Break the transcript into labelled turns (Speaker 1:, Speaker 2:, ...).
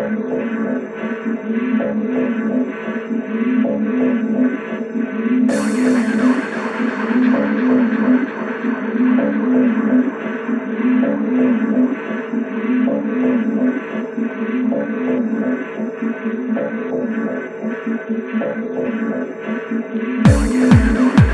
Speaker 1: Don't get it